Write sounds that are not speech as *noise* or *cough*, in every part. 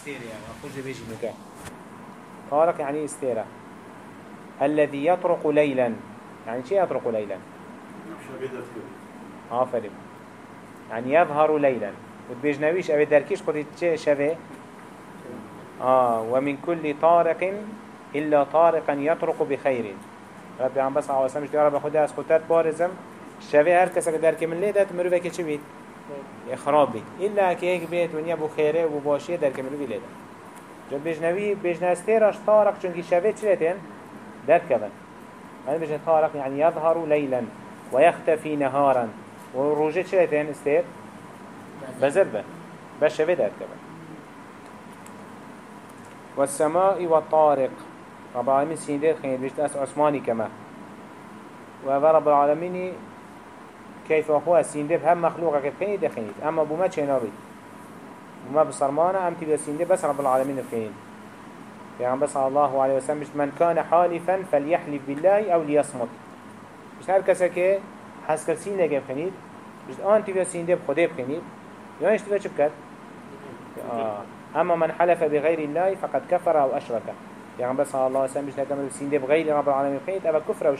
استيريا وخوش بيجي نكا طارق يعني استيرا الذي يطرق ليلا. يعني شيء يطرق ليلا. آفرين يعني يظهر ليلا. وتبيجنويش أبي دركيش قد شبه؟ آه ومن كل طارق إلا طارقا يطرق بخير. ربي عم بس عواسم مش رب خدا از خودت بارزم. شبه هر که درک من لیدت مرو بکی چی بید؟ خراب بید إلا یک بید ونیا بو خیره و باشیه درک مرو لیدت جا بجنوی بجنستیرش طارق چونکی شبه چی لیتین؟ درک کبن يعني بجن طارق يعني يظهر ليلا ويختفي نهارا. وروجه چی لیتین استیر؟ بزربه بس شبه درک کبن والسماء والطارق. رب العالمين سيندير خير. بيشت أس عثماني كما. وهذا رب العالمين كيف أخوة سيندير هم مخلوقة كيف خير دخينيت. أما بما تشينابي بما بصرمانا أم تبقى سيندير بس رب العالمين الخير يعني بس الله عليه وسلم من كان حالفا فليحلف بالله أو ليصمت مش هر كسا كي حس كرسين لگه بخنید مش آن تبقى سيندير بخده بخنید. يعني إيش تبقى چبكت آه. أما من حلف بغير الله فقد كفر أو أشرك يعني بس الله وسلم مش نكمل سين بغير رب العالمين خيط أبا كفر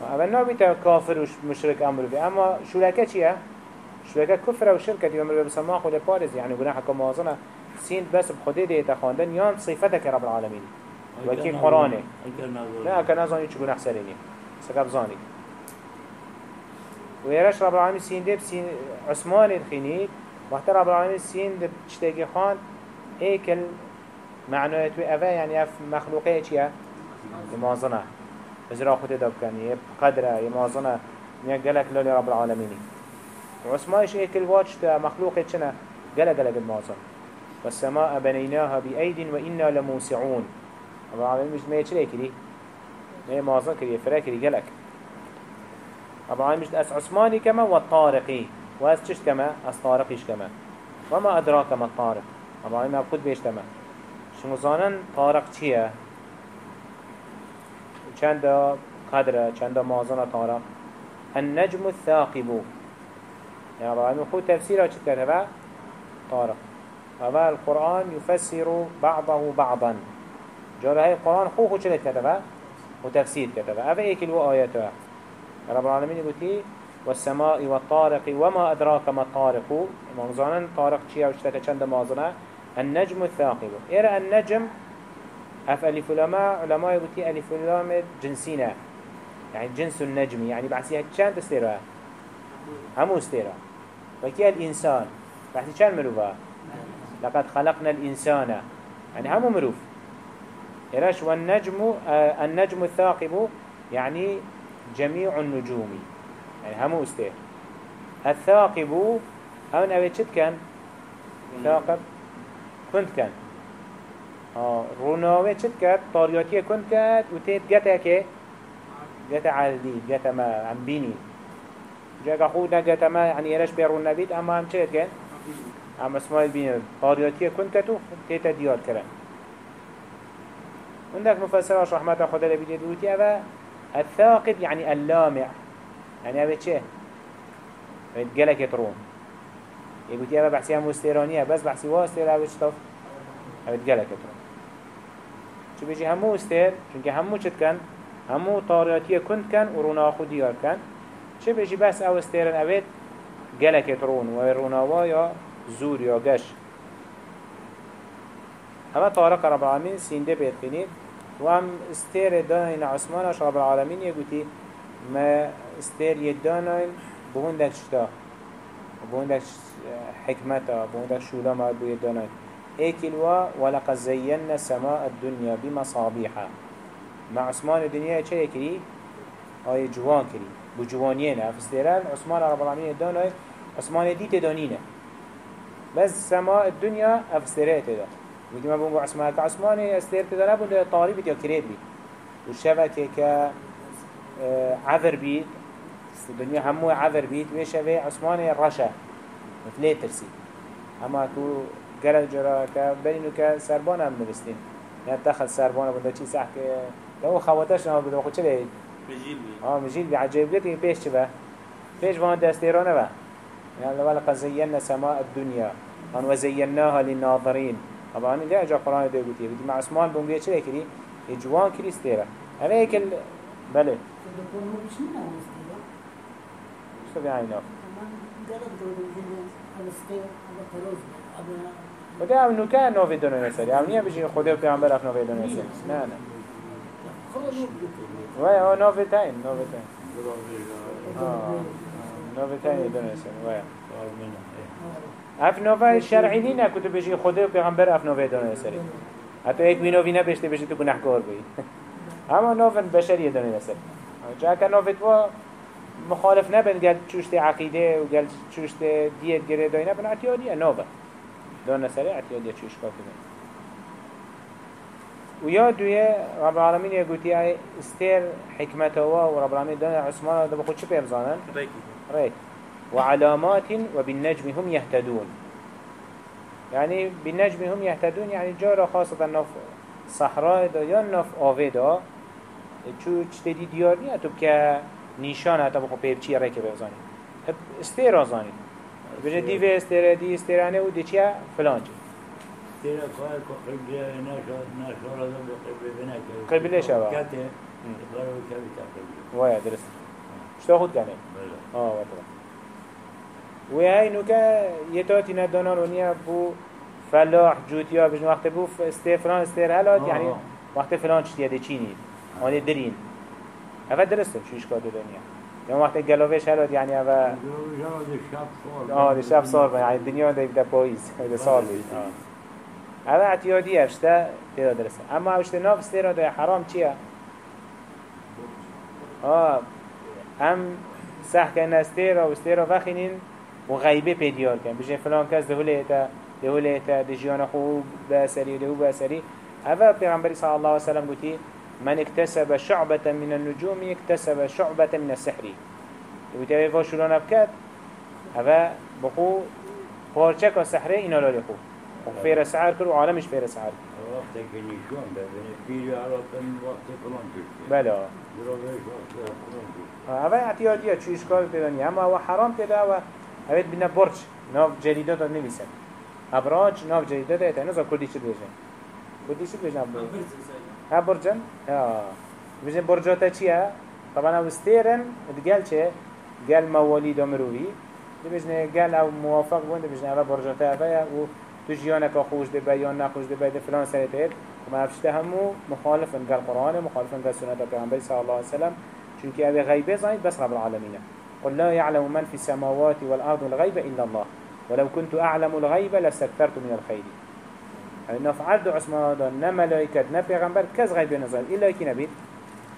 وشركة أبا نابي كافر ومشرك أمر به أما شركة چيه؟ شركة كفر وشركة دي أمر بسماع خود بارز يعني قناح كمازنة سين بس بخده دي تخاندن يان صفتك رب العالمين وكين قرآنه. لا كان أظن يتش قناح سريني سكب ظاني ويرش رب العالمين سين دي بسين عثمان الخيني وقت رب العالمين سين دي بشتاقي خان ايكل معنویت و اوه یعنی اف مخلوقه چیه؟ مازنه ازرا خود داب کنی یه قدره یه مازنه یه گلک لالی رب العالمینی. و اسمایش ایکل واج تا مخلوقه چنه گلک گلک المازن والسماء بنيناها بأيد وإنا لموسعون. رب العالمين مش ما يشري كري ما مازن كري فرا كري جلك رب العالمين مش أس عثماني كما والطارقي وأس تشت كما أس طارقيش كما وما أدراك ما الطارق رب العالمين أبخد بيش تمام شما زانن طارق چیه؟ چند قدره چند مازن طارق النجم الثاقب. يعني رب خود تفسيره چه كده طارق هذا القرآن يفسر بعضه بعضا. جاره هاي القرآن خو خو چلت كده وتفسير كده هذا ايك ألو آياته رب العالمين يقول والسماء والطارق وما أدراك ما الطارق. مغزانا طارق چيه وشتك چند مازنه النجم الثاقب. إرى النجم أف ألف علماء علماء يقولي ألف لام جنسينا يعني جنس النجم يعني بحثي هتشان تستيرها همو استيرها وكي الإنسان. بحثي كان مروفا لقد خلقنا الإنسان. يعني همو مروف. إراش والنجم آه النجم الثاقب يعني جميع النجوم. يعني همو استير. الثاقب هون أبيت كان؟ ثاقب. كنت كان. آه روناوه چت کرد؟ طاریاتی کند کرد و تید گته که؟ گته عالدی گته ما عم بینی جاگا خود نگته ما يعني يرش بيرون نبيت اما هم چت كان عم اسماعيل بين طاریاتی کند کرد و تیت دیار کرد. عندك مفسر رحمة خدا لبيدي دوتي أبا الثاقب يعني اللامع. يعني أبا چه؟ قالك يترون يقول أبا بحثي هم استيرانية بس بحثي واستير أبا شطف أبا تقلك ترون شو بيجي همو استير چونك همو چت كان همو طارياتية كنت كان ورونا خود ديار كان شو بيجي بس أو استيران أبا قلك ترون ويرونا يا زور يا قش هما طارق رب العالمين سينده بيتخيني وهم استير دانين عثمان رب العالمين يقولي ما استير يدانين بهندك شتا بهندك حكمتا بهندك شولا ما دانات ايكلوا ولقد زينا سماء الدنيا بمصابيح مع عثمان الدنيا چه يكري؟ آي جوان كري. بجوانيين افستيران عثمان رب العالمين دانات عثمان دي تدانينه بس سماء الدنيا افستيرات تدا. ويجي ما بونجو عثمان كعثمان استير تدا نبون طاري يا كريد بي والشبكة ك عذر بيت. الدنيا همو عذر بيت. ويشبه عثمان الرشا مثل ترسي. اما تو گرد جرا که بینو که سربان هم نوستین نه تخت سربان بوده چی سح که تو خواتش نه بوده خود چه بید مجیل بی. آه مجیل بی عجیب گتی پیش چه با پیش وان دستیرانه با يعني ولقد زينا سماء الدنيا أن وزيناها للناظرين طبعا ده جا قرآن ده قلت يقول مع عثمان بومبيه چه كري إجوان كري استيرا هذا هيك ال... بله. شو يعني ناف بده اون نوکه نوید دنیا نسری اون نیه بجی خدا و پیامبر اف نوید دنیا نسری نه نه. وای او نوید تاین نوید تاین نوید تاین دنیا نسری وای. اف نوید شرعی نی نه کتو بجی خدا و پیامبر اف نوید دنیا نسری حتی یک مینوی نبشته بجی تو گناهکار بی. *laughs* اما نوید بشری دنیا نسری جا که نوید تو مخالف نبند گل چوشت عقیده و گل چوشت دیت گره داینا بنا اتیانیه نوی دون سري اعتيادية چوش كافي ويا دوية رب العالمين يقولي اي استير حكمته ورب العالمين دون عثمان ده بخود شو بيبزانن ريك وعلامات وبالنجم هم يهتدون يعني بالنجم هم يهتدون يعني جارة خاصة نف صحراء دا يا نف آوه دا. چو چتدي ديار نيا تو بكا نشان حتی بخو پیب چیه ریکه بزنی استیر زانی بجه دیو استره دی استرانه و دیچیه فلان جه تیره کار قبله نشارده وای درست شتا خود کنه بله آه وطبعا و اینو که یه تاتی ندانان و نیه بو فلاح جوتیا بجن وقت بو استه فلان استه هلات یعنی وقت فلان چتیه ده چینید آنه درین اول درسته چیش کاده دنیا يوم وقت قلوفش هلات يعني صار آه ده شب صار. يعني الدنيا ده ده بايز ده صار بي آه هذا اعتيادي اشتا تيرا درسه اما اشتا ناف استيرا ده حرام چيه آه هم سح كان استيرا و استيرا وخينين وغيبه بيديار كان بيجي فلان كاس ده هليتا ده هليتا ده جيانا خو باسري ده هو باسري هذا پیغمبر صلى الله عليه وسلم قلتي من اكتسب شعبة من النجوم اكتسب شعبة من السحر. وتبي فاشلون بكات هذا بخو پارچک و سحره اینا لالی خو و فیر سعر کرد و عالمش فیر فلان کشته هذا اعتيادية شو إشكال تدني أما هو حرام تدا و هبت بنا برج ناف جديدات نبيسن أبراج ناف جديدات هتا نزا كردي شو بيجن كردي شو بيجن ها برجن ها بيجن برجاتا چيا طبعا أو استيرن تقال چه قال مواليد مروي بيجن قال أو موافق بون بيجن أو برجاتا هفا و تجيانك خوش دي بيان نخوش دي بيان فلان سنتين وما افشته همو مخالف ان قال قرآن مخالف ان قال سنة پیغمبر صلى الله عليه وسلم چونك أبي غيبه زايد بس رب العالمين قل لا يعلم من في السماوات والأرض الغيب إلا الله ولو كنت أعلم الغيب لاستكثرت من الخير نفعل دو عثمان هذا نا پیغمبر كز غيب نزال إلا يكي نبيت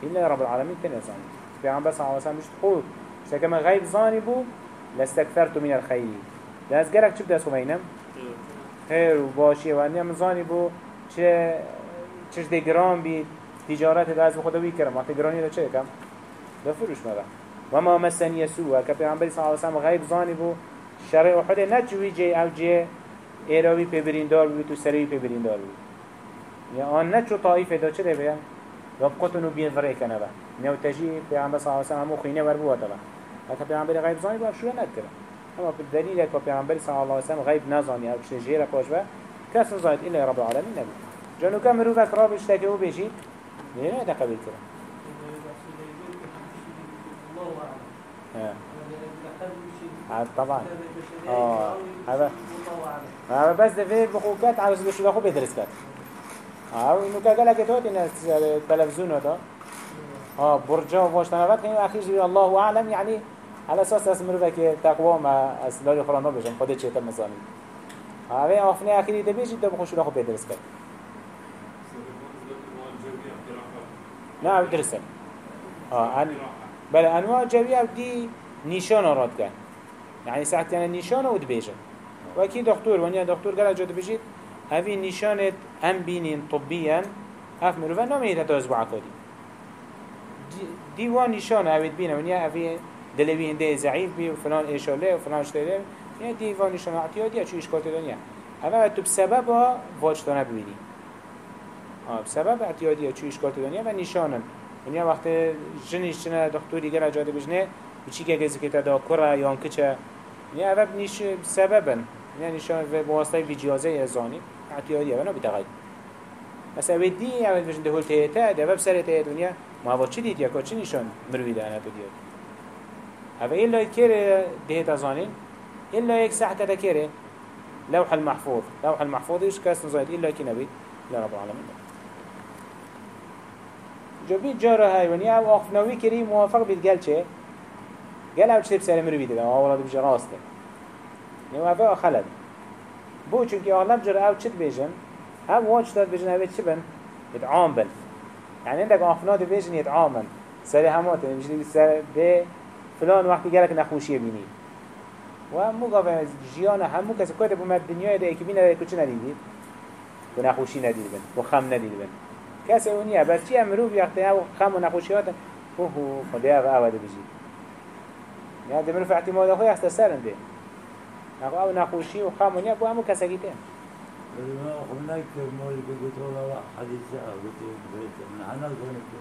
إلا رب العالمين تنزال پیغمبر صلى الله عليه وسلم مش تقول شكما غيب زاني بو لاستكثرت من الخير لاز قالك چه بدأ سوينم خير وباشي وانيا من زاني بو چه چش دي گرام بي تجارت داز بخدا وی کرم. وقتی گرانی دا چه کم؟ دا فروش مبا وما مسن يسوع كبيعمبر صلى الله عليه وسلم غيب ظاني بو شرع أحد نجوي جي أو جي إيراوي ببرين دار بي تو سري ببرين دار بي يعني آن نجو طائفة دا چه ده بيا وابقتنو بين فرق كنبا نو تجي بيعمبر صلى الله عليه وسلم همو خينه وربوه تبا هكا بيعمبر غيب ظاني بو شو نكره اما بالدليل هكا بيعمبر صلى الله عليه وسلم غيب نظاني أو كشي جيرا كوش با كاس نظانت إلا رب العالمين نبي جانو كامرو فك راب اشتاكي و ده قبل كده ها. عاد طبعا. آه هذا هذا بس في بخوكات عاوز بشو ده خو بيدرس كات. آه إنه كاجلا كتوت ان التلفزيون هذا. آه برجا واش تنبات كان أخي جي الله أعلم يعني على أساس أسمر بك تقوى ما اسلال قران ما بجن خود چه تمزاني هذا أفني اخري ده بيجي ده بخوش ده خو بيدرس كات. نعم درسن آه ان بله أنواع جویه دي نشان راد کن یعنی ساعت یعنی نشانه ود بیجه وکی دکتر ونیا دکتر گله جد بجید اوی نشانة ام طبیا طبیان اف مروفه نمیده تا از بعکادی دیوان نشانه اوید بینه ونیا اوی دلوی هنده ضعیف و فلان ایشاله الله فلان شتله یعنی دیوان نشانه اعتیادی چو اشکال دنیا. اما تو بسبب ها واجدانه ببینی. بسبب اعتیادی چو دنیا و نشانه ونیا وقت جنش چنه دکتوری گله جاده بجنه چی که گزی که تا دا یا کچه نیا اوه نیش سببن. يعني شان في بواسطة في جهازي الزاني اعتيادية وأنا بتغير مثلا ودي اول بجن دهول تهتا ده بسر تهتا دنيا ما هو چی دید؟ یا کو چی نشان مروی ده أنا تو هذا إلا يكير دهتا زانين إلا يك ساعة تذكره لوح المحفوظ. لوح المحفوظ إيش كاس نزايد إلا كي نبي لا رب العالمين جو بيت جارة هاي ونيا أو أخفناوي كري موافق بيت گل او چطور سر مروی دیدم اولاد بجه راسته. نو او آخلد بو چونکه اغلب جر او چط بیجن او واج داد بیجن او چی بن؟ ادعام بن. یعنی اندک آخنات بیجن ادعامن سر همات یعنی نمیشه سر به فلان وقتی گلک نخوشی بینی. و موقع جیان همو کسی که بومد دنیای ده اکیبی نداره کچه ندیدید و نخوشی ندید بن و خم ندید بن. کسی اونیه بس چی امرو بیخته او خم و نخوشی هاتن اوهو خدا او او بجید یا ده مروف احتمال خوی أخت سرنده نخو أو نخوشی و خم ونیا بو گیتن ما هناك مولك قلت والله حديث قلت من أنا قلت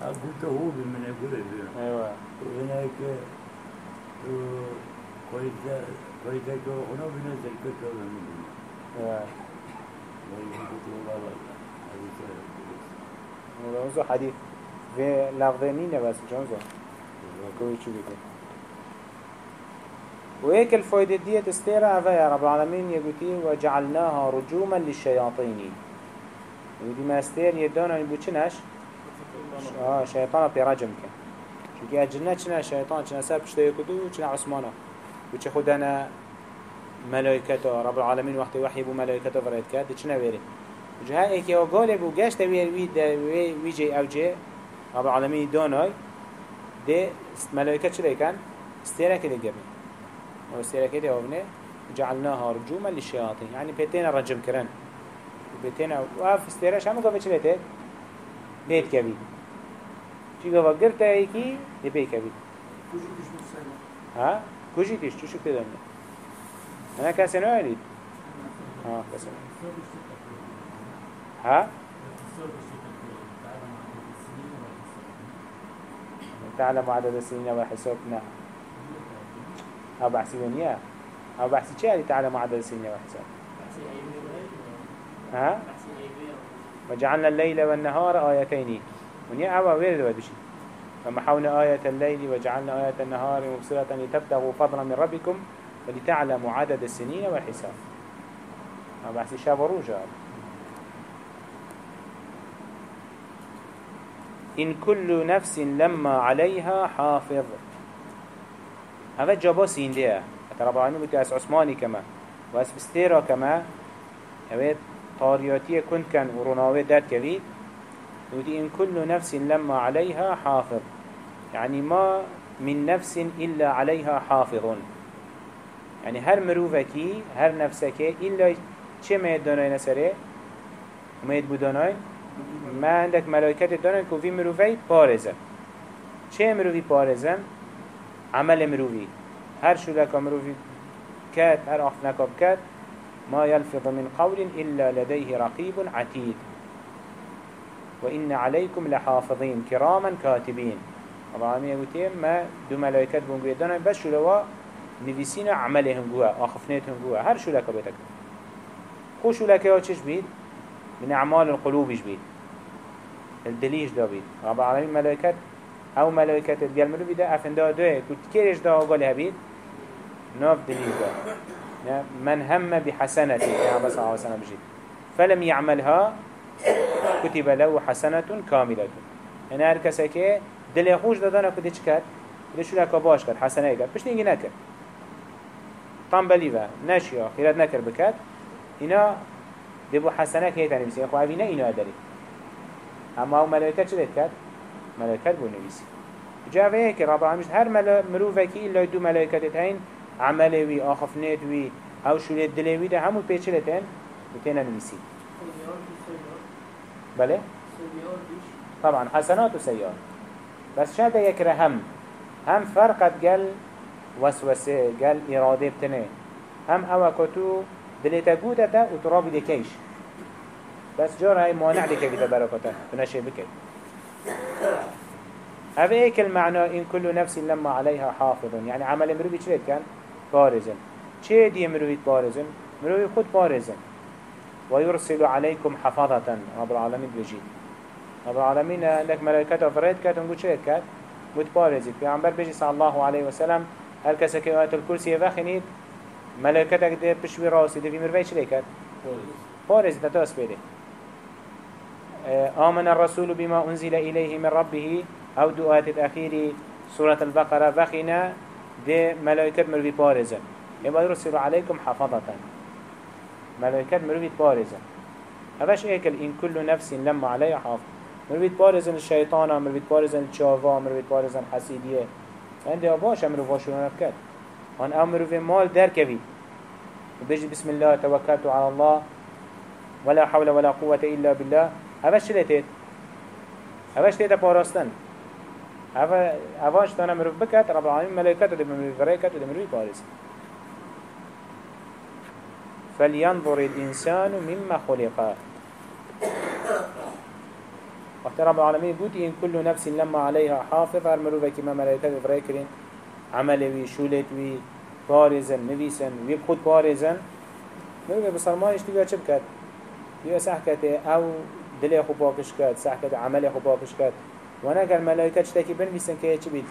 قلت هو من أيوه. وهناك كويتا كويتا كو هنا بنزل كتو من أيوه. قلت والله حديث ونزو حديث في لفظينين بس جونزو. كوي شو بيكون وهيك الفايدة دي تستيرا يا رب العالمين يقولي وجعلناها رجوما للشياطين. ودي ما استير يدانا يبوچنش آه شيطان برجم كان. چونکه اجنه چنه شیطان چنه سر پشته کدو چنه عثمانه و چه خودنا ملائکتا رب العالمین وقتی وحی بو ملائکتا ورد کرد چنه ویره و جه ایکی ها گاله بو گشت ویر وی در وی جی أو جه رب العالمین دانای ده ملائکت چه کن استیره که دیگه و استیره که دیگه جعلناها رجوما للشياطين. يعني بيتين رجم كرن. بيتين واف استيرش هم قبل چه بيت كبير چی گفت گرتا ایکی دی پی کبید ها کجی تیش چو شکل دنیا أنا کسی نوالید ها کسی ها؟ تعلم عدد السنين والحساب نعم أو بحثي ونيا أو بحثي شيء تعلم عدد السنين والحساب ها؟ وجعلنا الليل والنهار آيتين. ونيا أوا ويرد ودشي فمحونا آية الليل وجعلنا آية النهار مبصرة لتبتغوا فضلا من ربكم ولتعلموا عدد السنين والحساب. ما بحث شاب وروجا إن كل نفس لما عليها حافظ. هذا جابا سين حتى رب العالمين بتأس عثماني كما وأس بستيرا كما هذا طارياتية كنت كان ورناوي دار كبير ودي إن كل نفس لما عليها حافظ. يعني ما من نفس إلا عليها حافظ يعني هر مروفكي هر نفسك إلا چه ما يداناي نسره؟ وما يدبو داناي؟ ما عندك ملائكة داناي كو في مروفي؟ بارزة چه مروفي بارزة عمل مروفي. هر شو لك مروفي؟ كات هر أخنك بكات ما يلفظ من قول إلا لديه رقيب عتيد. وإن عليكم لحافظين كراما كاتبين. طبعا يقولون ما دو ملائكات بونجوية دانا بس شو لوا؟ نفسينا عملهم جوا أخفنتهم جوا هر شو لك بيتك؟ خو شو لك يا تشش بيد من أعمال القلوب بيد الدليش دا بيد رب العالمين ملائكات أو ملائكات الجل ملو بيدا أفن دا دوه كنت كيرش دا قال هبيد ناف دليش دا من هم بحسنة يا بس الله سنة بجيد فلم يعملها كتب له حسنة كاملة أنا هر كسا دل خوش دادانا کده چی کرد؟ کده شو لکا باش کرد. حسنه کرد. پشت اینگه نکرد طنبلی و نشیا خیرت نکر بکرد اینا دبو حسنه که هیتا نویسی خو اوینه اینا داری اما أو ملائکت چه دید کرد؟ ملائکت بو نویسی جاوه که رب العالمین هر مروفه که ایلا دو ملائکت هین عمله وی آخفنیت وی أو شولیت دلوی ده همون پیچلتن بتینا نویسی بله؟ طبعا حسنات و سيئات بس شاده يكره هم هم فرقت قل وسوسه قل إرادة بتنه. هم أوا كتو دلتا قودتا وترابي دكيش بس جار هاي مانع دكي بتبركته تنشي بكي هذا ايك المعنى إن كل نفس لما عليها حافظ. يعني عمل مروبي شريت كان بارزا چه دي مروفيت بارزن؟ مروفي خود بارزن. ويرسل عليكم حفاظة رب العالمين بجي رب العالمين عندك ملائكة فريد كات ونقول شريت كات؟ متبارزي في عمبر بيجي صلى الله عليه وسلم هل كسك آيات الكرسي يفخنيد ملائكتك دي بشوي راسي. دي في مروفي شريت كات بارز تتاس بيدي آمن الرسول بما أنزل إليه من ربه. أو دعاة الأخير سورة البقرة. فخنا دي ملائكة مروفي بارزة. يبقى يرسل عليكم حفظة. ملائكة مروفي بارزة. هفاش إيكل إن كل نفس لما عليها حافظ. مروفي بارزة الشيطان مروفي بارزة الشافا مروفي بارزة الحسيدية. عندي أباش مروفي شو نفكت وأن أمر في مال در كفي وبيجي بسم الله توكلت على الله. ولا حول ولا قوة إلا بالله. هفاش شلتت هفاش تيتا باراستن هفاش تانا مروف بكت رب العالمين ملائكة دي مروف فريكت ودي مروف بارز فلينظر الإنسان مما خلق وقت رب العالمين قلت إن كل نفس لما عليها حافظ هر مروفة كما ملائكة فريكرين عملوي شولتوي بارزن نويسن ويبخد بارزن مروفة بصرمانش تبقى چه بكت تبقى سحكته أو دلی خوب باکش کرد سح کرد عمل خوب باکش کرد. و نگر ملائکه چتکی بنویسن که چی بید؟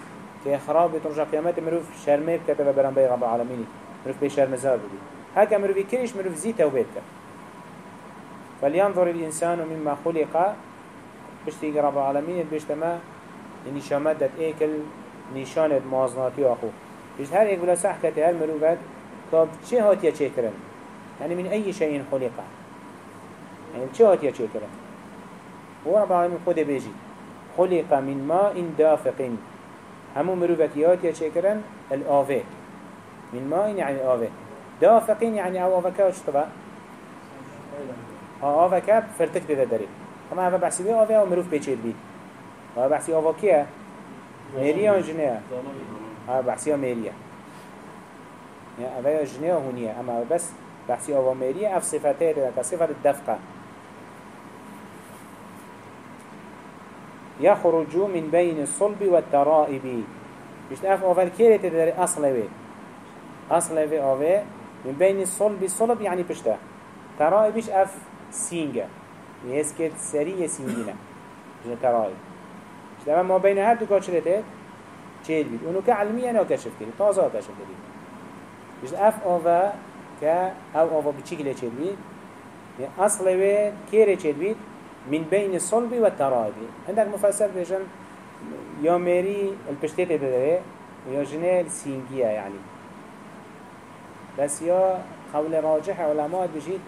که خراب بیت رجا قیامت مروف شرمه بکت و برام بی رب العالمینی مروف بی شرمزار بودی هکا مروفی کریش مروف زی توبید کرد. فلينظر الإنسان مما خلق. بشتي رب العالمين بيشتما يعني شمدت ايكل نشانت مازناتي آخو. بيش هر ايك صح كتي هر مروفت كاب چه هاتيا چه كرن يعني من اي شيء خلق. يعني چه هاتيا چه كرن هو رب العالمين خود بيجي. خلق من ماء دافق. همو مروفكيات يا شكرا الآفة من ماء يعني آفة دافق يعني أو آفكا وشتبه ها آفكا فرتك بذا داري اما هذا بحثي بيه آفة أو مروف بيچير بي هذا بحثي آفا كيه ميريا وجنيا ها بحثي ميريا يعني هذا جنيا وهنيا اما بس بحثي آفا ميريا اف صفته كصفة الدفقة يخرج من بين الصلب والترائب. بيشت اف اوفر كيري تدري اصله اصله في اوه من بين الصلب. الصلب يعني بشته ترائبش اف سينجا يسكت سرية سينجنا بيشت ترائب. بيشت ما بين هر دو كاشرته چهل بيت اونو كعلمية أنا كشف كري تازا كشف كري بيشت اف اوه كا أو اوه بچيكله چهل بيت اصله في كيري چهل بيت من بين الصلب والترائب عندك مفسر بيجن يا ميري البشتيت ده يا جنال سينجيا يعني. بس يا قول راجح علماء بجيت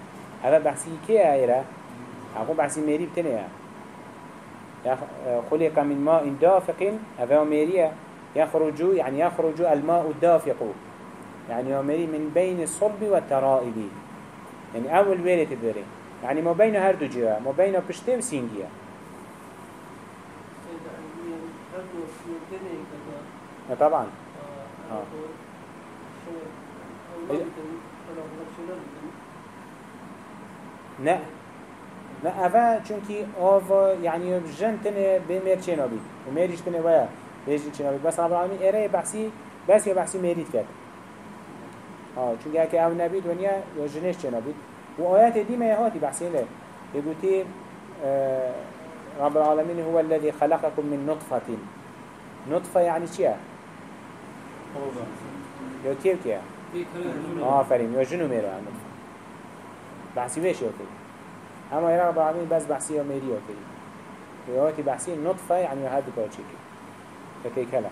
هذا بحثي كي آيرا؟ أقول بحثي ميري بتنيا خلق من ماء دافق هذا ميريا يخرج يعني يخرج الماء الدافق. يعني يا ميري من بين الصلب والترائب يعني أول ويلة تدري. يعني ما بين هر دو جهة ما بين و سينجية طبعا. آه. نه. نه اوه چونكي آوا يعني جن تنه بمير چنا بيت وميريش تنه ويا بيجي چنا بيت بس رب العالمين اره بحثي بس يا بحثي ميريت كد آه چونكي اكي أو نبيد ونيا يا جنش چنا بيت وآيات دي ما يهاتي بحسين له يقولي آه رب العالمين هو الذي خلقكم من نطفة. نطفة يعني شيء؟ يو كيف كيف آه فريم. يو جنو ميرو عن نطفة بحسي بيش يوكي أما يرى رب العالمين بس بحسي يوميري يوكي يهاتي بحسين نطفة يعني هاد بكوتشيكي فكي كلا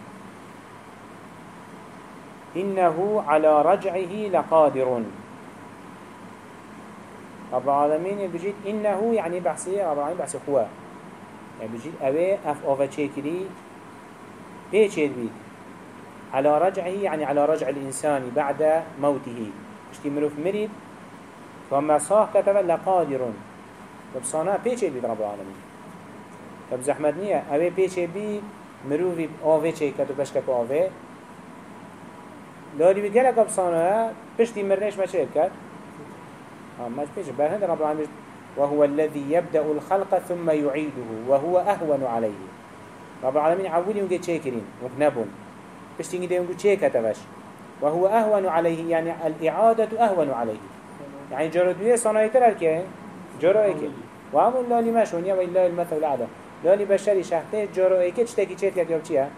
إنه على رجعه لقادر. رب العالمين بجيت إنه يعني بحثي رب العالمين بحثي خواه يعني بجيت أوي أف أوفا تشيكري بيش بيت على رجعه يعني على رجع الإنسان بعد موته. اشتي مروف مريد فما صاح كتب لقادر. طب صانا بيش بيت رب العالمين. طب زحمت نية أوي بيش بيت مروفي أوفي تشيكت وبشكك أوفي لاري بيت جلك بصانا بشتي مرنش ما تشيكت ما تبيش برهند رب العالمين وهو الذي يبدأ الخلق ثم يعيده وهو أهون عليه. رب العالمين عولي ونجي تشيكرين وكنبون بس تيجي ده ونجي تشيك هتبش وهو أهون عليه يعني الإعادة أهون عليه. يعني جرودوية صنايتر الكي جرائك وهم الله لما شونيا وإلا المثل الأعلى. لا لبشري شهته جرائك تشتكي تشتكي كتاب چيا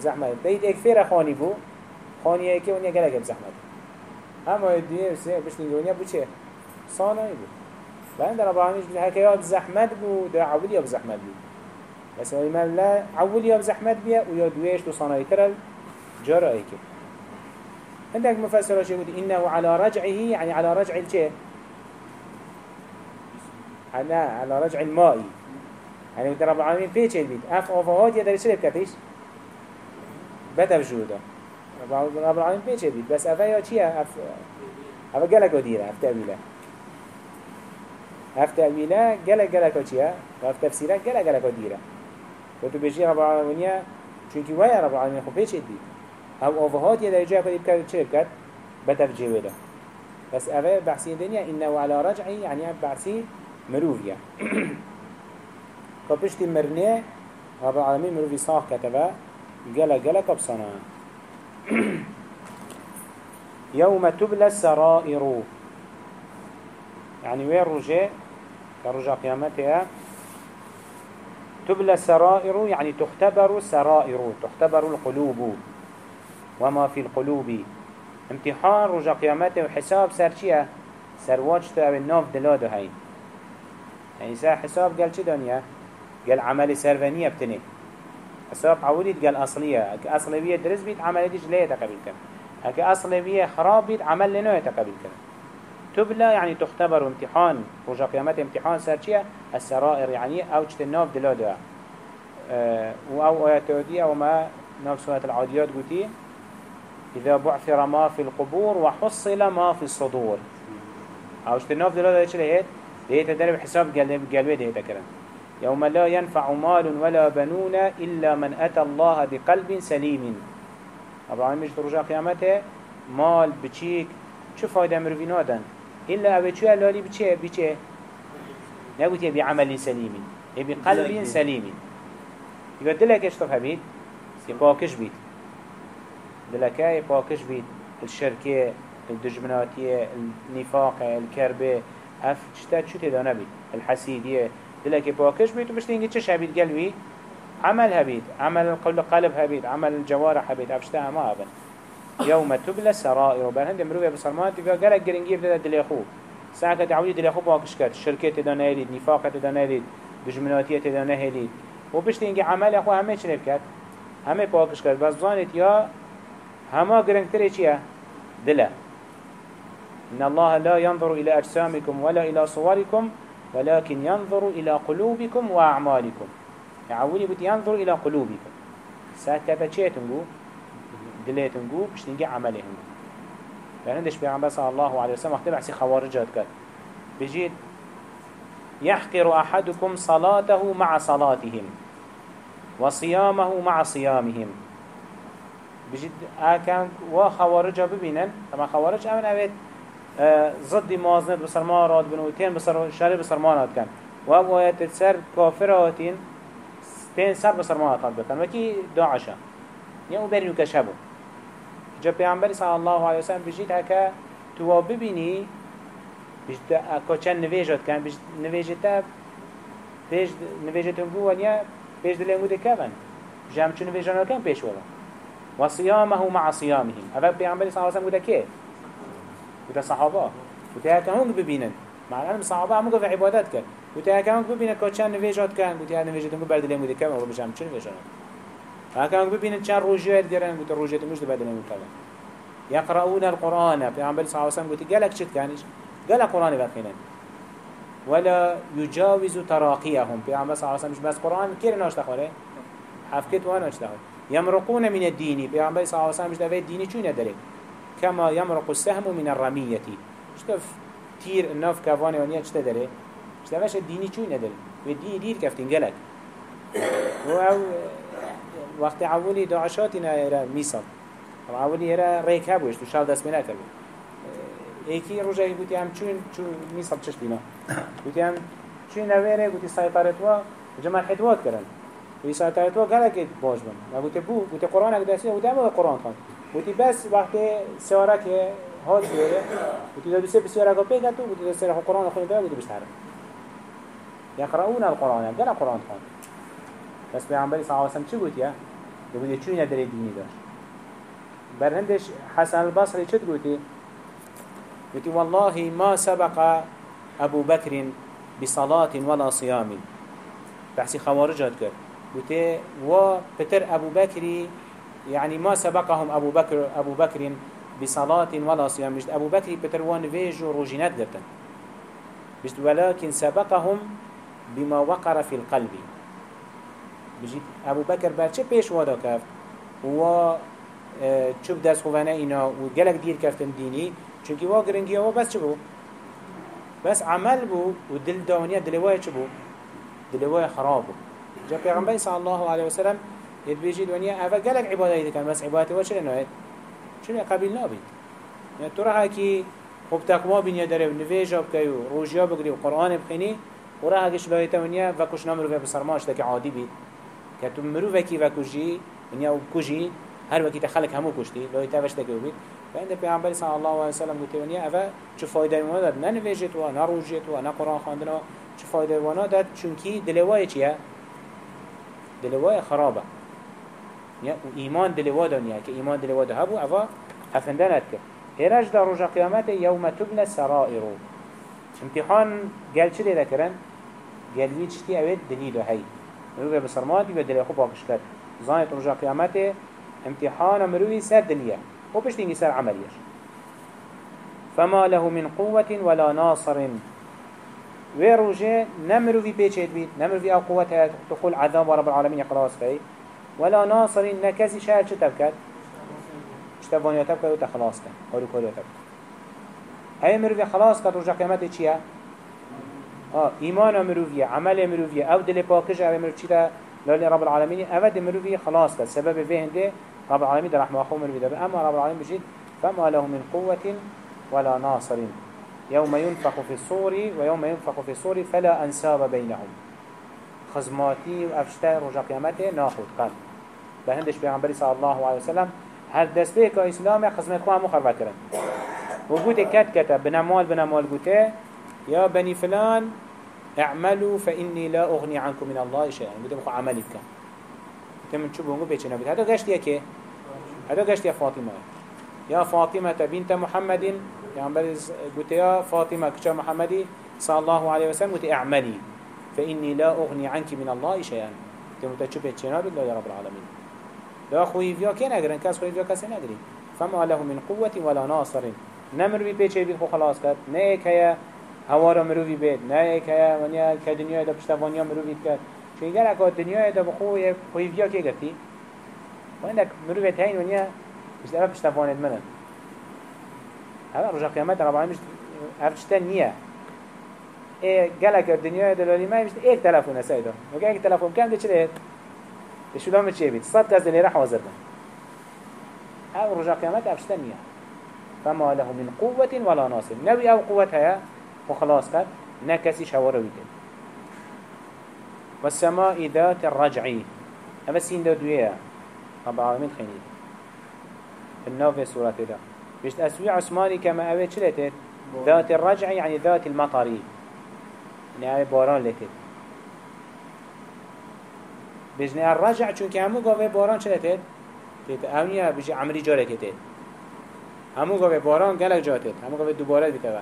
زحمة. بيت اكفير خاني بو. خاني ايكي ونيا قلق بزحمة. اما الدنيا بسنة بشتنگي ونيا بو چه صانعي بو بعد رب العالمين هكا يا بزحمة بو در عول يا بزحمة بو بس ما لا عول يا بزحمة بيا ويا دويش تو صنايتر الجرائك عندك مفسر شيء يقول إنه على رجعه يعني على رجع الشيء على على رجع الماء. يعني قلت رب العالمين بيتش البيت أف أوفهات يدري شلب كفيش بتا بجوده رب العالمين بيتش البيت بس يا شيء أف أفا جلك وديرة أف تأويله أف تأويله جلك جلك وشيء وأف تفسيره جلك جلك وديرة وتو بيجي رب العالمين چونكي ويا رب العالمين خو بيتش البيت أو اوفهات يا درجة كده بكاد چه بكاد بتفجيوه بس اوه بحثي الدنيا انه على رجعي يعني بحثي مروفيا كبشتي مرنه رب العالمين مروفي صاح كتبه قلا قلا كبصنا *clears throat* يوم تبلى السرائر. يعني وين رجاء كرجاء قيامتها. تبلى السرائر يعني تختبر السرائر تختبر القلوب. وما في القلوب. امتحان رجا قيامته وحساب سر چيه سر واجته أو الناف دلاده هين يعني سر حساب قال چه دنيا قال عمل سرفانية بتنه حساب عوديت قال أصلية. أك أصلية درس بيت عمل ديش ليه تقبل كم أصلية خراب بيت عمل لنوه تقبل كم تبلى يعني تختبر امتحان رجا قيامته امتحان سر چية؟ السرائر يعني دلاده آه أو آيات تودية وما نفس سورة العاديات قلتي إذا بعثر ما في القبور وحصل ما في الصدور. أو اشتناف دلالة إيش لهيت لهيت تدرب حساب قلب قلبي ده تكرم يوم لا ينفع مال ولا بنون إلا من أتى الله بقلب سليم. طبعا مش رجع قيامته مال بچيك شو فايدة مروفين هذا إلا أبي شو اللي بچه بچه. نقول يبي عمل سليم يبي قلب سليم. يقول دلك إيش تفهمين يبقى كش بيت. دلكاي باكش بيت. الشركة الدجمناتية النفاق الكربة أف شتا شو تدا نبيت الحسيدية. دلكي باكش بيت وبشتينجي تش هبيت قلبي عمل هبيت عمل القلب قلب هبيت عمل الجوارح هبيت افشتا ما هبن يوم تبلى سرائر وبان هندي مروفيا بسرمان تبقى قلق قرنجيب دل دليخو ساعة تعودي دليخو باكش كات الشركة تدا نفاق تدا نهيليد دجمناتية تدا نهيليد وبشتينجي عمل اخو همه چنب كات همه باكش كات بس ظانت يا هما قرنك تري چيا دلا إن الله لا ينظر إلى أجسامكم ولا إلى صوركم ولكن ينظر إلى قلوبكم وأعمالكم. يعولي بت ينظر إلى قلوبكم. ساتة چيتنگو دليتنگو عملهم فعندش بيعمل صلى الله عليه وسلم اختبع سي خوارجات كات بجيت يحقر أحدكم صلاته مع صلاتهم وصيامه مع صيامهم. بجد آكان و خوارجا ببینن اما خوارج أمن اوید ضد مازنت بسر ما راد بنو تین بسر شر بسر ما راد کن. و باید سر کافر آتین تین سر بسر ما راد بکن. وکی داعشا أو برین کشبو جا پیامبری صلی الله علیه وسلم بجید هکا تو ببینی بجد اکا چند نویجت کن. بجد نویجتا پیش نویجتون بو ونیا پیش دلنگو دکون جمع چون نویجان کن پیش ولا وصيامه مع صيامهم هذا بيعمل صلى الله عليه وسلم وده كيف وده صحابة. وده كانوا ببينن. مع العلم الصحابة عمو في عبادات كان. وده كانوا ببينن كان نفيجات كان. وده نفيجات تنقل بعد اليوم وده كمان هو بجام شنو نفيجات كانوا ببينن كان روجيات جران وده روجيات مش اليوم كمان يقرؤون القرآن. بيعمل صلى الله عليه وسلم قلت قالك شت كانش قال القرآن بقينا ولا يجاوز تراقيهم. بيعمل صلى الله عليه مش بس قرآن كير ناش تخوله حفكت وأنا ناش تخوله يمرقون من الدين بيعمل صلى الله عليه وسلم مش دفع الدين شو ندري كما يمرق السهم من الرمية. شتف تير الناف كافاني ونيا شتا دري مش دفعش الدين شو ندري والدين دير كفتين قلق و وقت عولي دعشاتنا يرى ميصل عولي يرى ريك هبوش تو شال دست منا كبو ایکی روزه گویی هم چون چون میسال چش دینا گویی هم چون نویره گویی سایطارت و جمع حدوات کردن ويساتايتوا قالك باش بن. قلت بو قلت قرآن أقدسي ودائما القرآن خان. وتي بس وقت سيارك هات سيارة وتي دو سي بسيارك بيكتو وتي دو سيارك القرآن أخوين ده وتي بشتهرم يقرؤون القرآن قال القرآن خان بس بيعنبري صلى الله عليه وسلم چه قلت يا يقول يتشو ندري ديني داش برهندش حسن البصري چه قلتي قلت والله ما سبق أبو بكر بصلاة ولا صيام بحسي خوارجات كر قلت و بتر أبو بكر يعني ما سبقهم أبو بكر أبو بكر بصلاة ولا صيام. مش أبو بكر بتر وان فيجو روجينات قرتن مش ولكن سبقهم بما وقر في القلب. بجيت أبو بكر بعد پیش وادا كف و چوب دست خوانه اینا و گلک دیر کفتن دینی. چونکی وا گرنگی بس بو بس عمل بو و دل دلوای چه بو دلوای خراب بو جا پیغمبر الله علیه وسلم يد بيجي دنيا. أفا قالك عبادة كان بس عبادة وش لنوعد شنو قبيل نابي؟ يعني ترى هاكي خب تقوى بين يدري نفيجا بكيو روجيا بقري وقرآن بخيني ورا هاكش لايتا ونيا وكوش نمرو في بسرماش دكي عادي بيت كتو مرو وكي وكوجي ونيا وكوجي هر وكي تخلق همو كشتي لايتا وش دكي وبيت فعند پیامبر صلی الله علیه و سلم گفته ونیا اوه چه فایده ما داد؟ نه نویجت و و قرآن خواندن چه فایده ما داد؟ چونکی دلوای چیه؟ خرابه. و ایمان دلوا دنیا که ایمان دلوا ده هبو اوا هفندنت کرد هرج در رجا قیامت یوم تبل سرائرو امتحان گل چه دیده کرن؟ گل وی چتی اوید دلیل و هی مروی بسرماتی و دلیل خوب باقش کرد زانت رجا قیامت امتحان مروی سر دلیه و پشتینگی سر عملیش فما له من قوة ولا ناصر. ويروجه نمرو في بيتشيت بيت نمرو في أو قوة تقول عذاب رب العالمين يقراص فيه ولا ناصر نكسي شهر چه تبكت اشتبانيا تبكت و تخلاص كن هارو كاريا تبكت هاي مروفي خلاص كت رجع قيمت چيه آه إيمان مروفي عمل مروفي أو دل باكج أو مروفي چيه لالي رب العالمين أود مروفي خلاص كت سبب فيه هنده رب العالمين در رحمه أخوه مروفي ده أما رب العالمين بجيد فما له من قوة ولا ناصر يوم ينفخ في الصور ويوم ينفخ في الصور فلا أنساب بينهم خزماتي وأفشتاء رجع قيامته ناخد قلب به هندش پیغمبری صلی الله علیه وسلم هر دسته که اسلام خدمت خو همو خربت و گوته کت کتا بنمال بنمال گوته یا بني فلان اعملوا فإني لا أغني عنكم من الله شيئا. قلت بخو عملي بك قلت من بونغو بيتش نبيت هذا قشت يا كي هذا قشت يا فاطمة؟ يا فاطمة بنت محمد يا قلت يا فاطمة كشا محمدي صلى الله عليه وسلم قلت اعملي فإني لا أغني عنك من الله شيئا. متى شو بيتش نبيت يا رب العالمين. لا خوي فيا كين أجرن كاس خوي فيا كاس نجري فما له من قوة ولا ناصر. نمر بي بيچه بي خو خلاص كات نيك هيا هوارا مروي بيت نيك هيا ونيا كدنيا دا پشتوانيا مروي كات چون اگر اكا دنيا دا بخو خوي فيا كي گرتي وعندك مروي تهين دا پشتوانت منن هذا رجع قيامت رب العالمين مش افشتن إيه قالك الدنيا دلالي ما مش إيه تلفون سيدا وقالك تلفون كم دي چليه شو دام چه بيت؟ صد كاز دليرة حاضر بن أو رجع قيامت افشتنية فما له من قوة ولا ناصر. نبي أو قوة هيا وخلاص كد نكسي شواره ويكد والسماء ذات الرجعي أما سين دو دوية رب العالمين خيني. النوفي سورة ده بيشت أسوي عثماني كما أوي شلتت ذات الرجع يعني ذات المطري نه باران لته بجنه الرجع چون که همو گاوه باران چه لته تیت اونیا بجی عملی جا که تیت همو گاوه باران گلک جا تیت همو گاوه دوباره بیتوه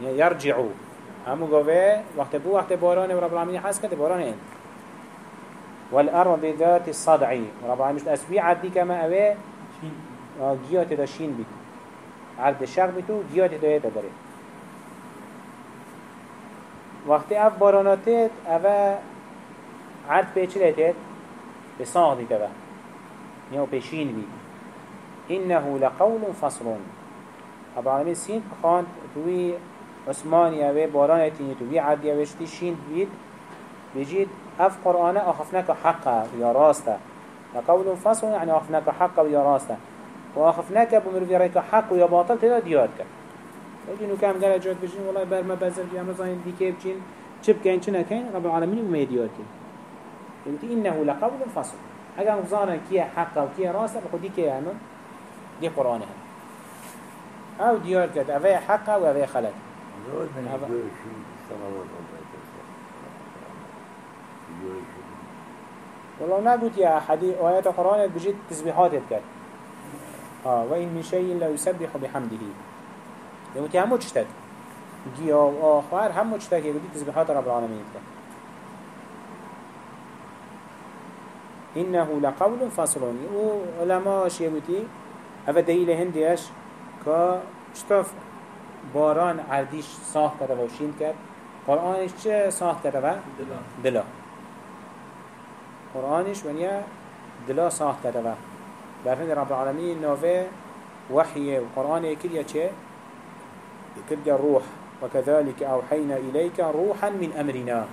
یعنی یرجعو. همو گاوه وقت بو وقت باران رب العالمین حس کرده باران این. والارض ذات الصدعی رب العالمین اسوی عدی کما اوه گیات داشین بیت. عرد شغ بیتو گیات دا یه وقت اف باراناتت اوه عد پیچ لیتید به صاغ دیگه با نیو پیشین بی. إنه لقول فصل رب العالمين سين خاند توي عثماني أوي باران تيني توي عدي أويشتي شين بيد بيجيد أف قرآن أخفناك حقا يا راستا لقول فصل يعني أخفناك حقا يا راستا وأخفناك بمر في ريك حق ويا باطل تدا ديارك كام قال جوات بجين والله بار ما أمر زين دي كيف جين شب كين شنا كين رب العالمين وما يديارك قلت إنه لقول فصل. أجا نظانا كيا حقا وكيا راسا بخدي كيا هنون دي قرآن هم. أو ديار كد اوه حق و اوه خلق. والله نقول يا حديث آيات القرآن بجد تسبيحات كد آه وإن من شيء لا يسبح بحمده. لو تهمو تشتد جي أو آخر همو تشتد يقول تسبيحات رب العالمين كد إنه لقول فصل وعلماء شيبوتي هذا دليل هنديش كا شتاف باران عرديش صاح كده وشين كد قرآنش چه صاح كده و؟ دلا. قرآنش ونيا دلا صاح كده و. برهند رب العالمين نوفي وحي وقرآن كريا چه؟ كريا روح وكذلك أوحينا إليك روحا من أمرنا.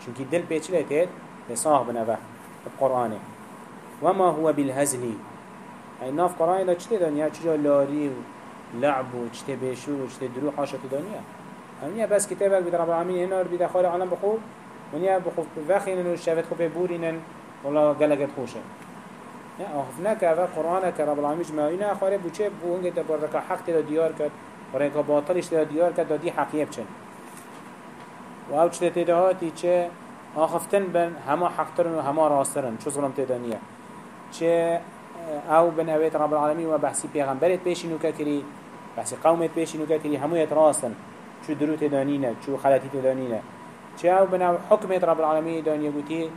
چونك دل بيچ لتت لصاح بنوه القرآن. وما هو بالهزل؟ أي ناف قرآن دا چته دنيا؟ چجا لاري لعب و چته بيشو و چته درو حاشة دنيا. همية بس كتابك بيد رب العالمين هنا بيد خال عالم بخور ونيا بخوف بخينن و الشافت خوف بورينن والله قلقت خوشن نه آخفناك اوه قرآن که رب العالمین جمعینا اخواره بوچه بو هنگه برکا حق تلا دیار کد و رنگا باطلش تلا دیار کد دا دی حقیه بچن. و آو چه تدهاتی چه آخفتن بن هما حقترن و هما راسترن چو ظلم تدانیه چه آو بن اویت رب العالمین و بحثی پیغمبرت پیشینو کری بحثی قومت پیشینو کری همویت راستن. چو درو تدانینه چو خلطی تدانینه چه آو بن حکمت رب العالمین دانیه گوتی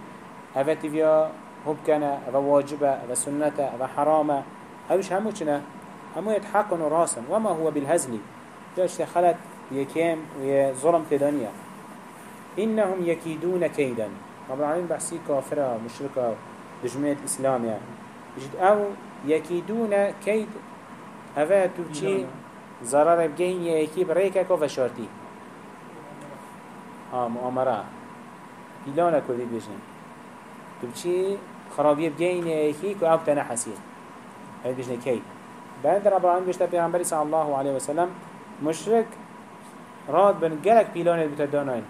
اوه تیویا هب کنه اوه واجبه اوه سنته اوه حرامه. اوش همو چنه؟ همو يتحقن راسا وما هو بالهزل. جاش خلت يكيم وظلم تدانية إنهم يكيدون كيدا. رب العالمين بحسي كافرة مشركة دجمية إسلامية جد أو يكيدون كيد. أفا تبشي ضرر بجين يكيب ريكك وفشارتي ها مؤامرة. بلانا كردي بجن تبشي خرابية بجين يكيك وأو تنحسين هاي بجن كيد بعد رب العالمين بيشتا پیغمبری صلى الله عليه وسلم مشرك راد بن جلك بيلان بتدانين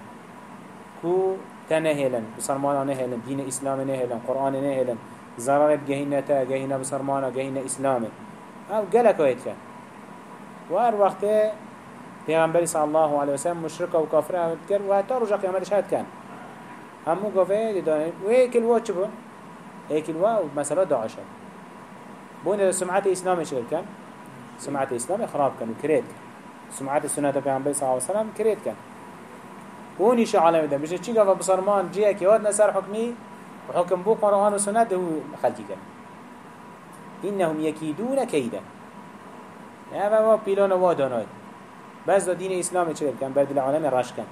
كو تنهلن بسرمانا نهلن دين إسلام نهلن قرآن نهلن ضرر جهينة تا جهينة بسرمانا جهينة إسلام أو جلك ويتكن وهر وقت پیغمبری صلى الله عليه وسلم مشرك وكافر أذكر وحتى رجع قيامتش هاد كان همو قفه دانين وهيك الوا چبون هيك الوا مثلا داعشة بون سمعة إسلام شغل كان؟ سمعة إسلام خراب كان وكريت سمعة السنة پیغمبر صلى الله عليه وسلم كريت كان. ونيش عالم ده؟ بيجي چيغا بسرمان جيه كي ود نسر حكمي وحكم بو قرآن وسنة ده خلقي كان. إنهم يكيدون كيدا. يا بابا بيلون واداناي بس ده دين إسلام چه كان بعد العالم راش كان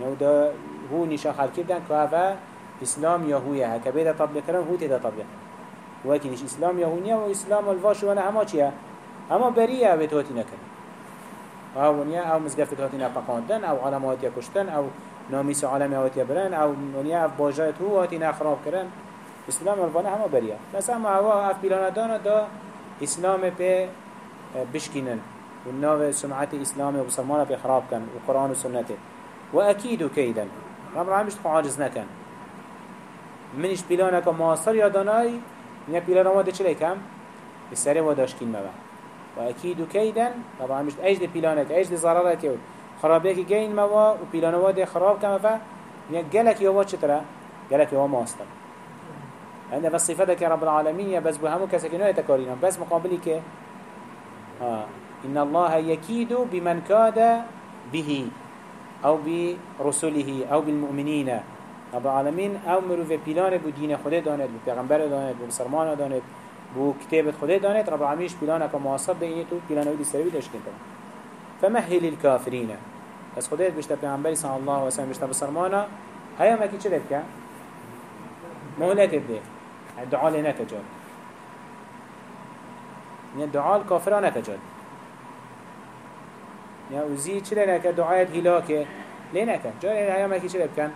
يو ده هو نيشا خلقي دن كهذا إسلام يهوية هكذا تطبيق كرن هو تدا تطبيق وكينش إسلام يهونية وإسلام الفاش وأنا هما چيا هما بريئة بتوتي نكن أو ونيا أو مزقفت هاتينا بقاندن أو علم هاتيا كشتن أو ناميس علم هاتيا برن أو ونيا باجات هو هاتينا خراب کرن. اسلام الفانا همه بريا بس اما هوا اف بلانا دانا دا اسلام بي بشكينن والناو سمعة اسلام وبسلمان بي خراب كان وقرآن وسنته واكيد كيدا رب العالمين مش عاجز نكن منش بلانا كماصر يا داناي نيا بلانا واده چلي كم السري وداشكين مبا وأكيد كيدا طبعا مش إيش دي بيلانك إيش دي ضررك يود خرابيك جين موا وبيلانه وادي خراب كما فا يوا ترى جالك يوا ماستر عندنا بس صفتك يا رب العالمين بس بهمو كسكنوا يتكارينا بس مقابلك آه. إن الله يكيد بمن كاد به أو برسله أو بالمؤمنين رب العالمين أو مرو في بيلانه بدين خده داند بپیغمبر داند بسرمان داند بو كتابة خده دانت رب العالمين بلانا كمواصب بينيتو بلانا ودي سروي تشكين فمهل الكافرين بس خده بشتا پیغمبری صلى الله عليه وسلم بشتا بسرمانا ما كي چه لبكا مهلت بده الدعاء لنا كجال يعني الدعاء الكافرانة كجال يعني وزي چه لنا كدعاء هلاك لنا كجال هيا ما كي چه لبكا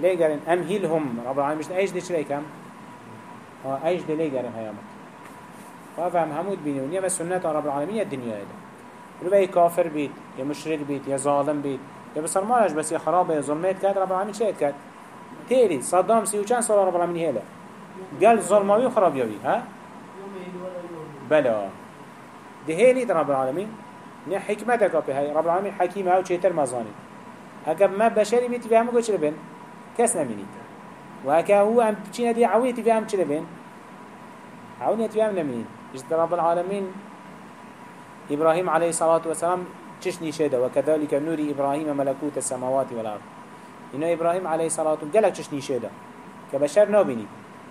قالن أمهلهم رب العالمين إيش دي چه لكم ها إيش دلي جرم هيامت فهم همود بيني ونيا بس سنة رب العالمين الدنيا لو اي كافر بيت يا مشرك بيت يا ظالم بيت يا بس مالش بس يا خراب يا ظلمات كاد رب العالمين شيء كاد تيري صدام سي وكان صار رب العالمين هلا قال ظلموي وخراب يوي ها؟ بلا. دهيني رب العالمين. نه حكمتك به هاي رب العالمين حكيم أو چيتر مزاني. اگر ما بشري بيتي فهم قوش لبن. كس نميني وهكا هو ام تشينا دي عوية تفهم چه لبن عوني تفهم نميني اجد رب العالمين إبراهيم عليه الصلاة والسلام چش نشده وكذلك نوري إبراهيم ملكوت السماوات والأرض. إنه إبراهيم عليه الصلاة والسلام قالك چش نشده كبشر نابيني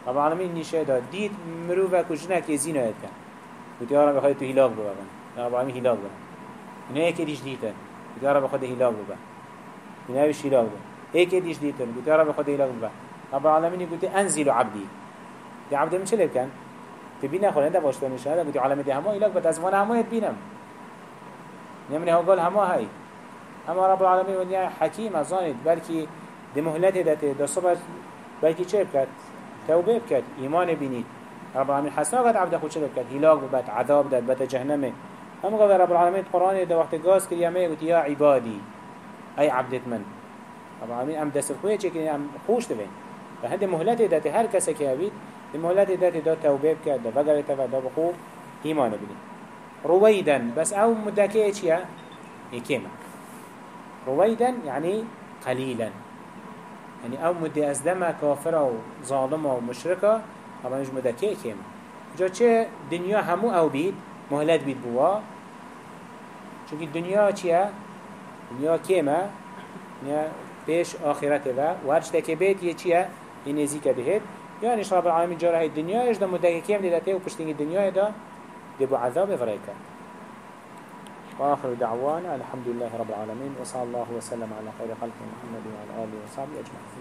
رب العالمين نشده ديد مروفك وجنك يزينه يدك وتي رب خود تو هلاك ببن رب العالمين هلاك ببن إنه هيك ديش ديتن وتي رب خود هلاك ببن إنه هيش هلاك ببن هيك ديش ديتن وتي رب خود هلاك ببن رب العالمين يقول أنزل عبدي دي عبد من شلب كان تبينا خلنا ده باشتون شهادة قلت عالم دي هما هلاك بتزمان هما يتبينم نمني هو قال هما هاي اما رب العالمين ونيا حكيم زانت بلكي دي مهلته دته ده صبر بلكي چه بكت توبه بكت ايمان بينيت رب العالمين حسنا قد عبد خود شد بكت هلاك ببت عذاب داد بت جهنمه. هم قال رب العالمين قرآن ده وقت قاس كريا ما يقول يا عبادي أي عبدت من. العالمين أم دست خوية چكني أم خوش تبين فهذه مهلته دته هر كسا كيابيت دي مهلته دته ده توبه بكت ده فقر تفا ده بخو إيمان بني رويدا بس أو مدكية چيا يكيما رويدا يعني قليلا يعني أو مدي أزدما كافرة وظالمة ومشركة طبعا مش مدكي كيما جا چه دنیا همو أو بید مهلت بید بوا. چونکه دنیا چیه؟ دنیا کیمه دنیا پیش آخرت و ورش تکه بید یه چیه؟ یه نزیک دهید يعني رب العالمين جاره هاي الدنيا إيش ده مدعي كيم دلته وبشتين الدنيا ده دبو عذاب فريكا وآخر دعوانا الحمد لله رب العالمين وصلى الله وسلم على خير خلق محمد وعلى آله وصحبه أجمعين